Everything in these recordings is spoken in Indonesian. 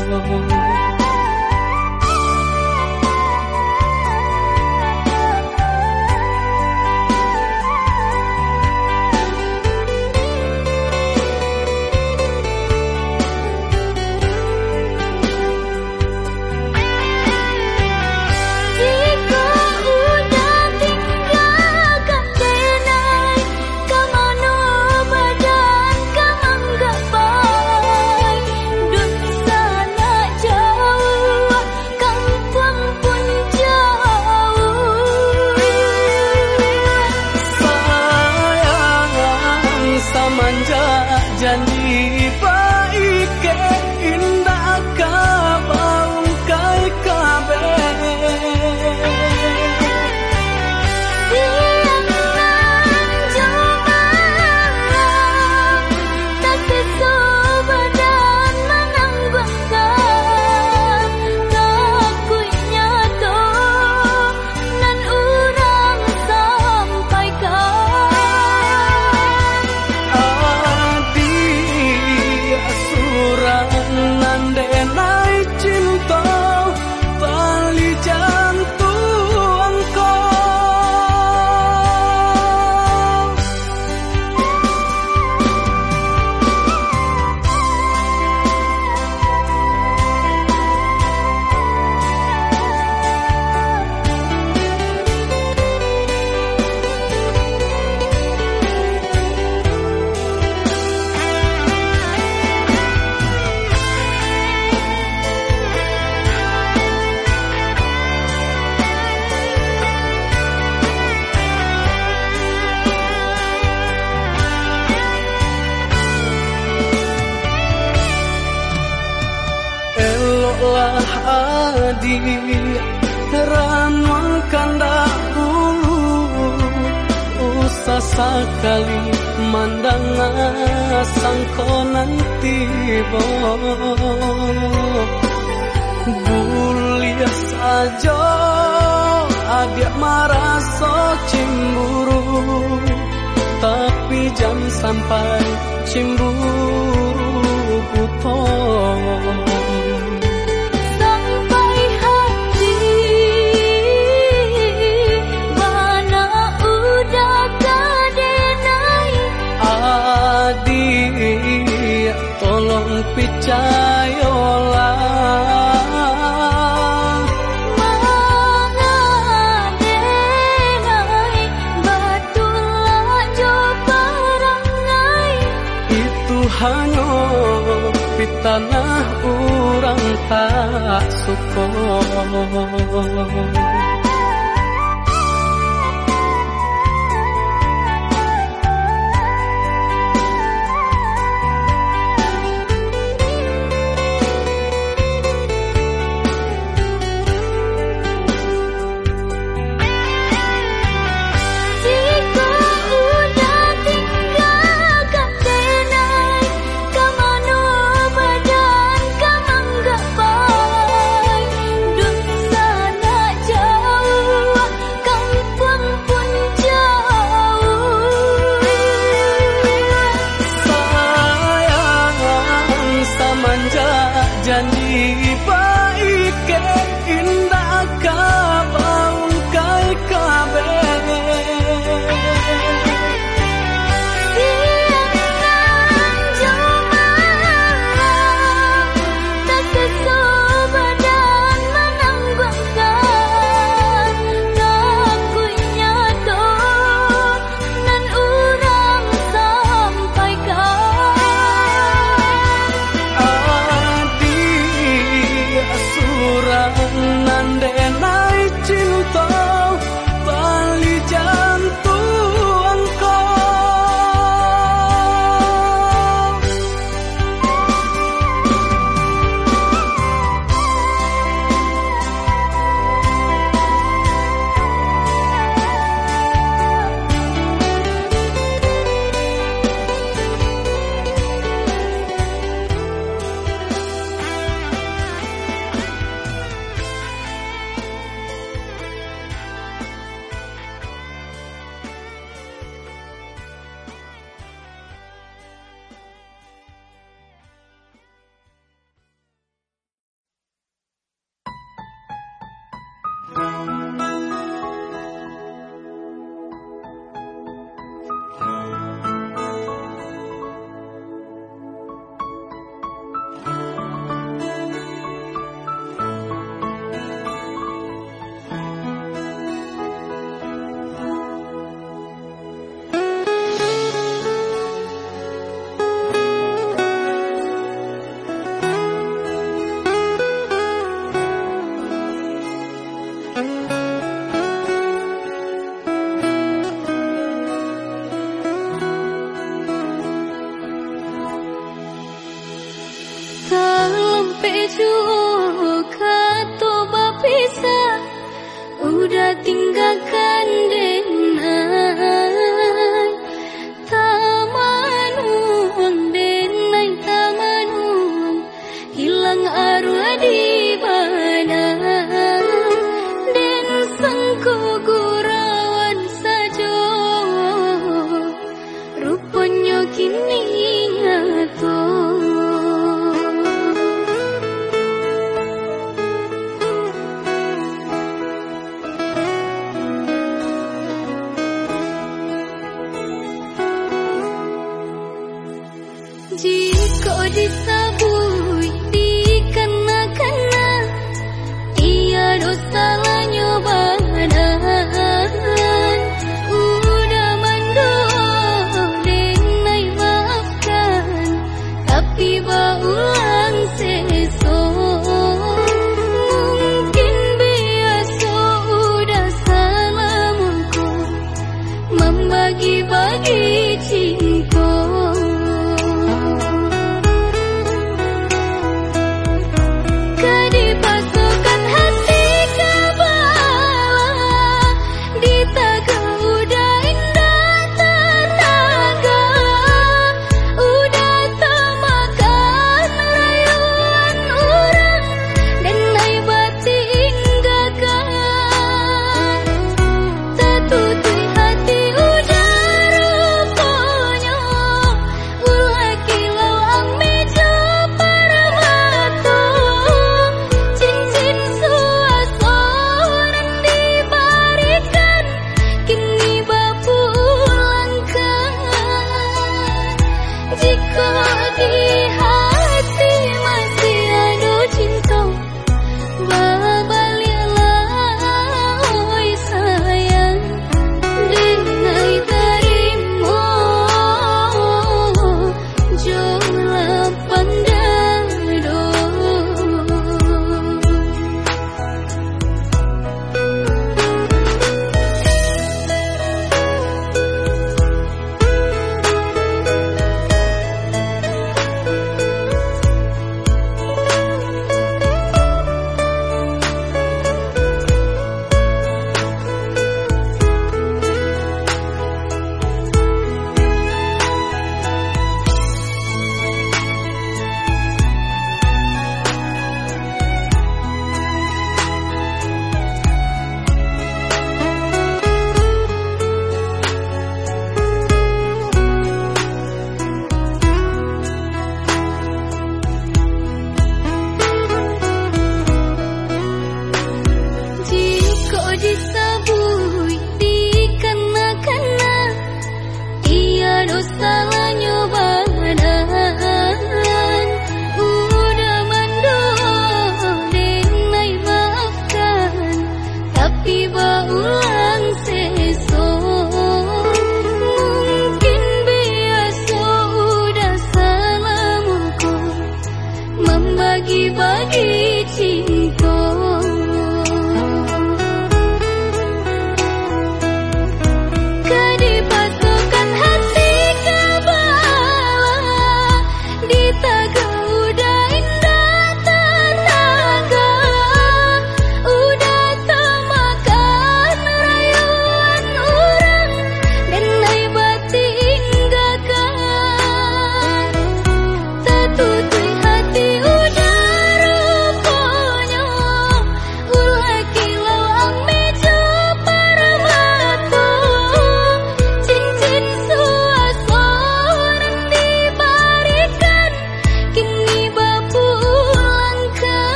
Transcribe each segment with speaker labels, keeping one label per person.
Speaker 1: 哦。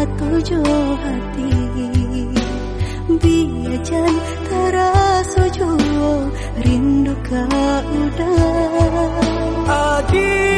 Speaker 1: Sojo hati Biajan jo rindu kau udah
Speaker 2: Adik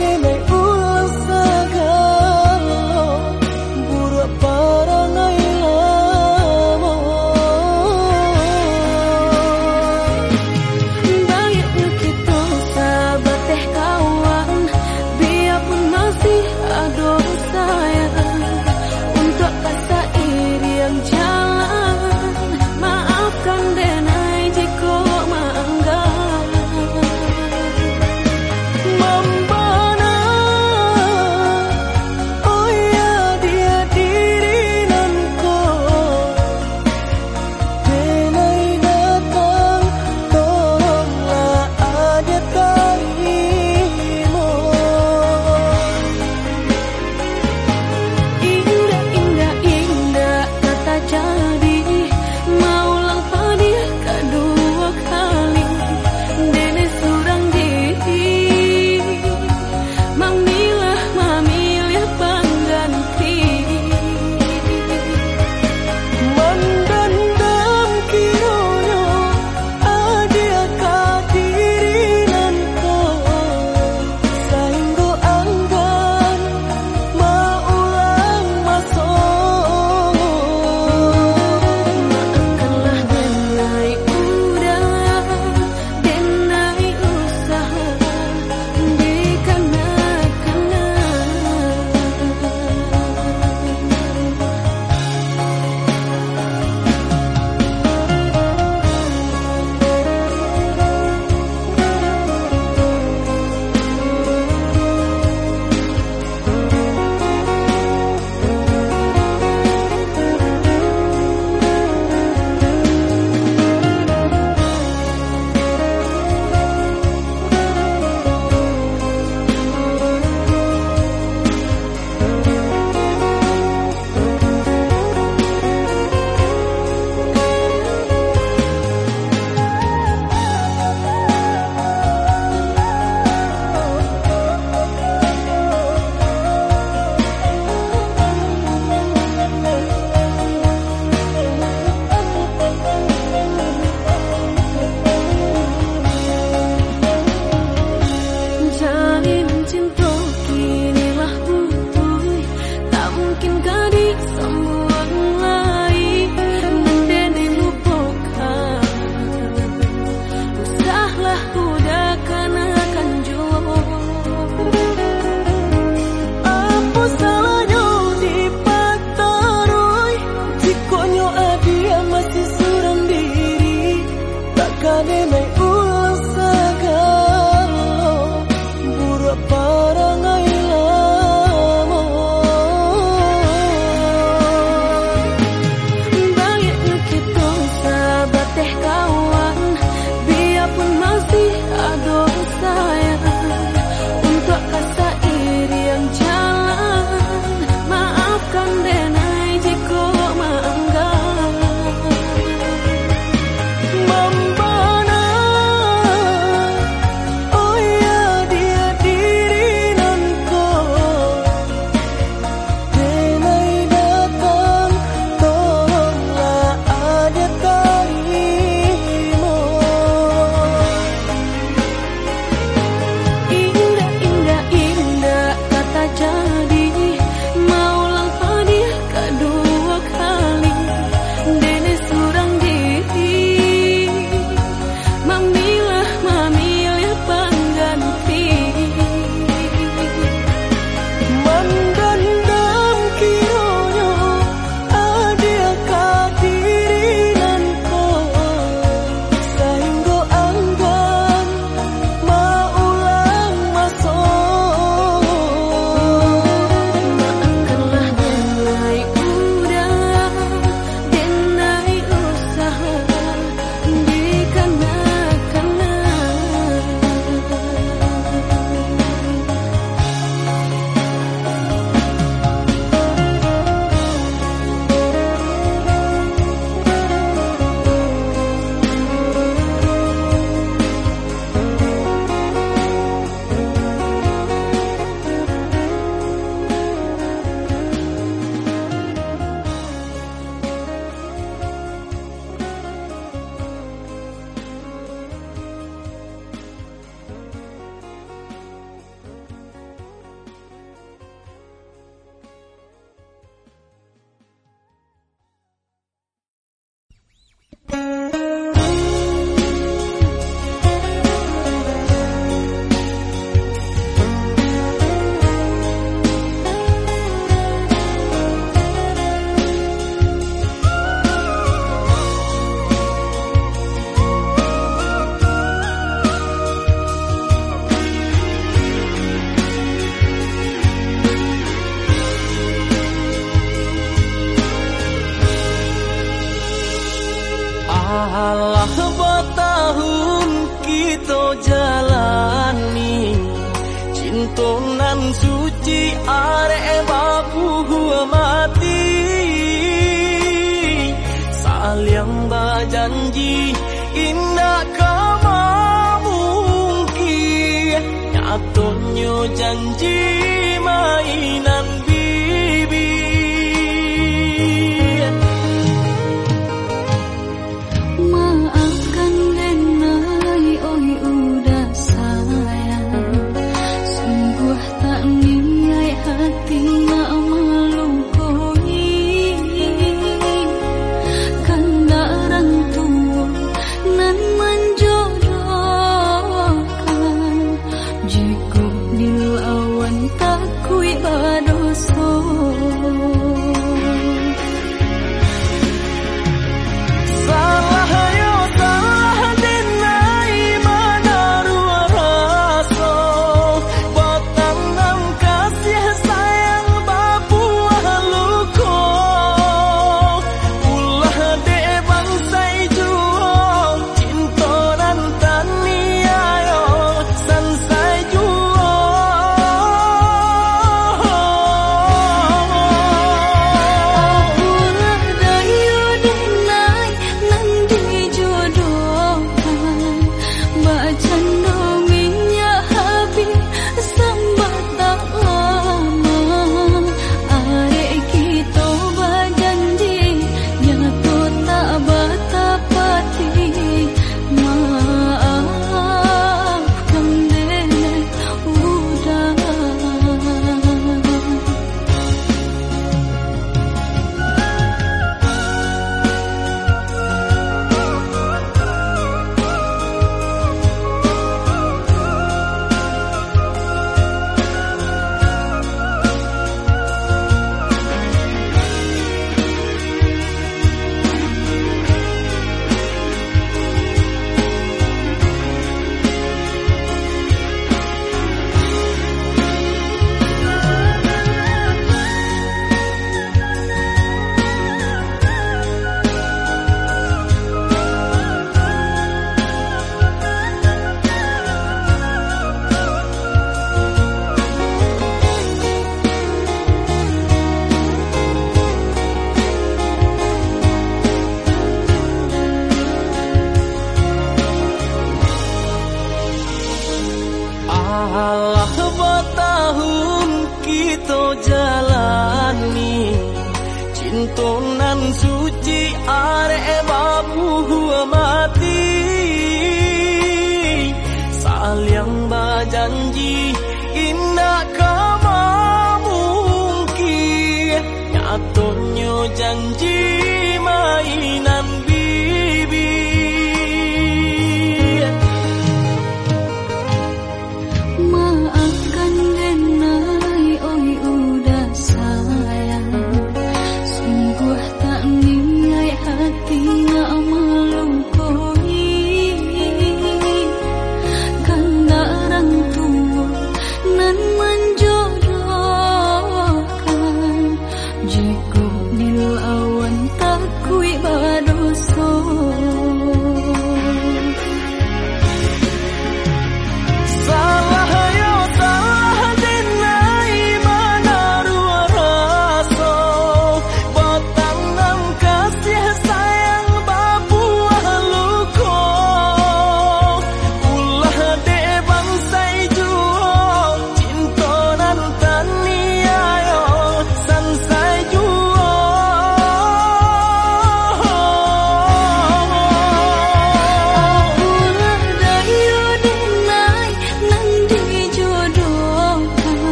Speaker 3: anime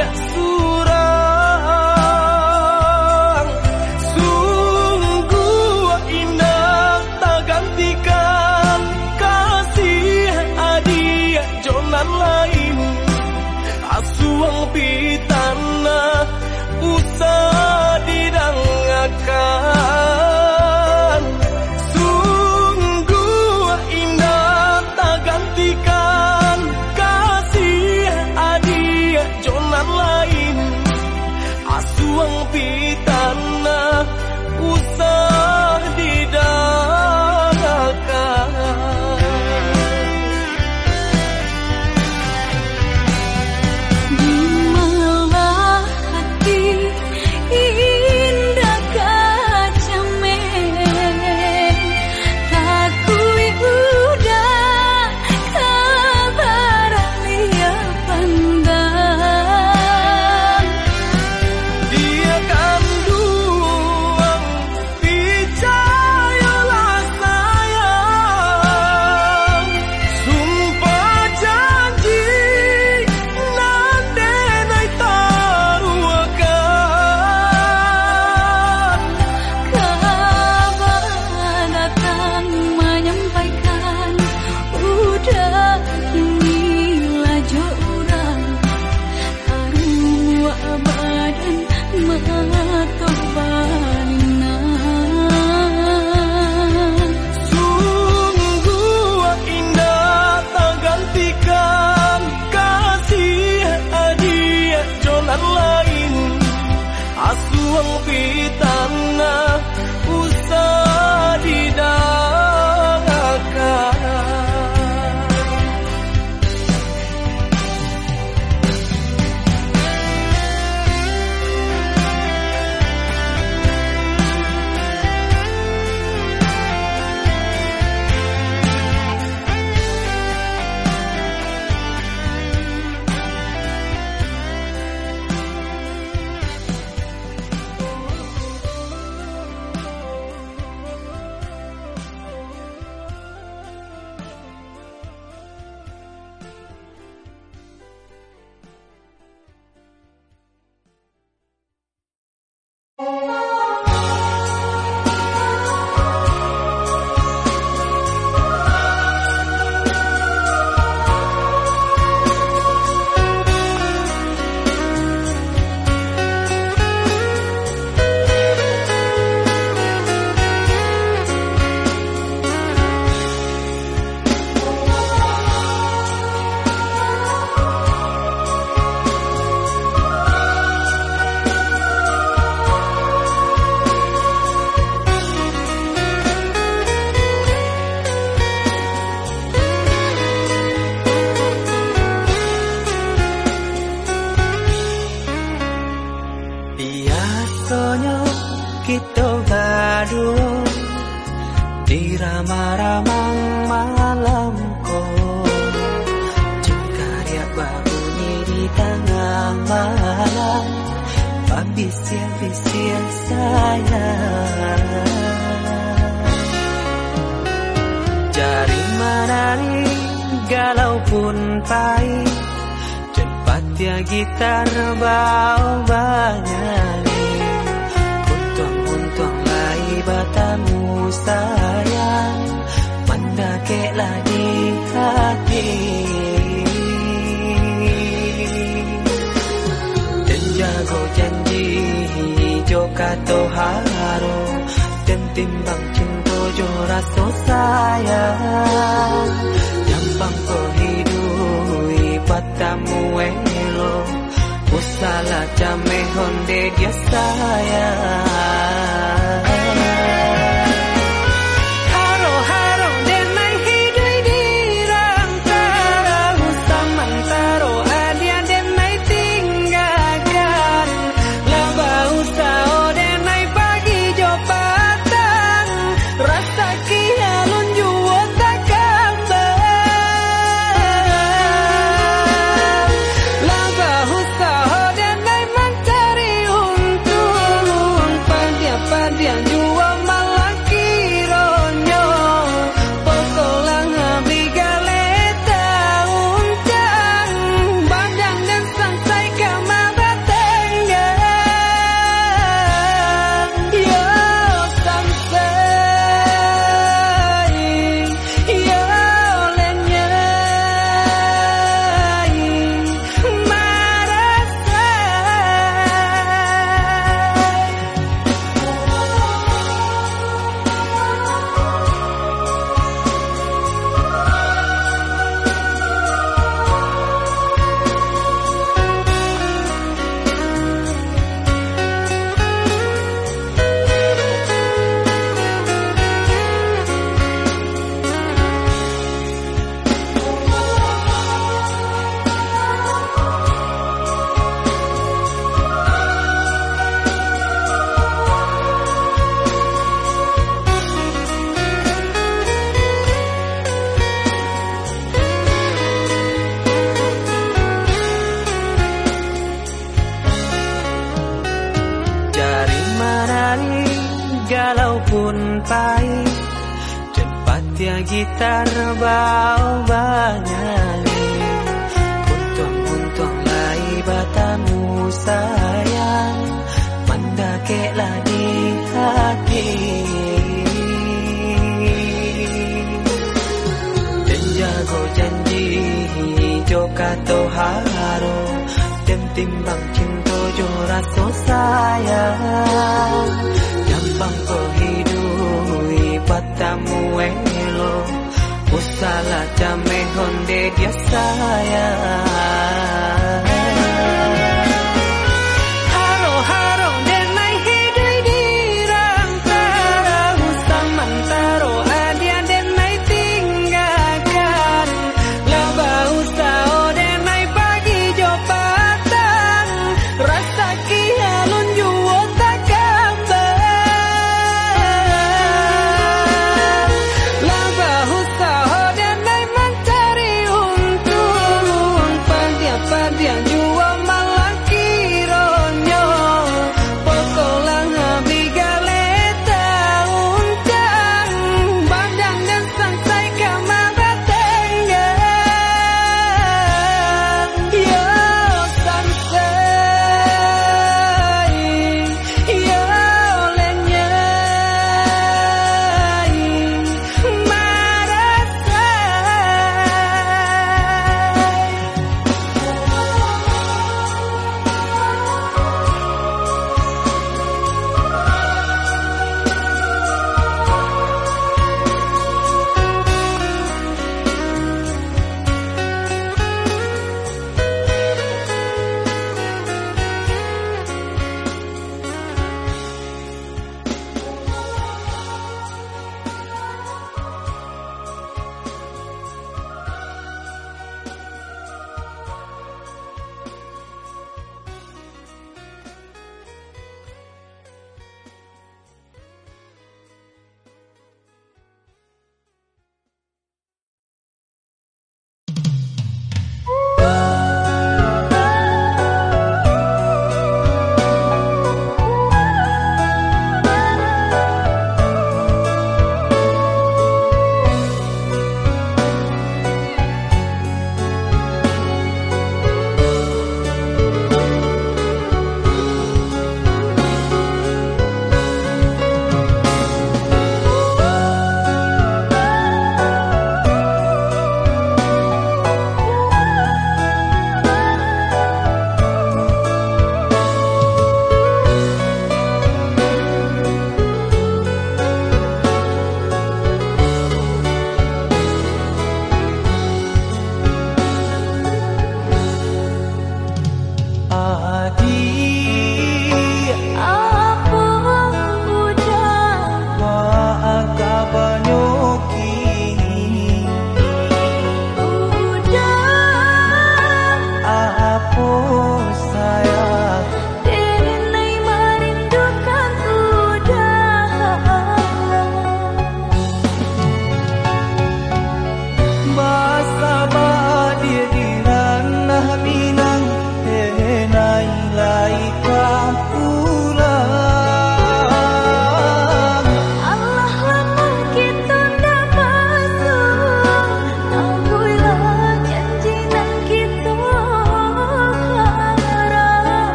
Speaker 1: Yes.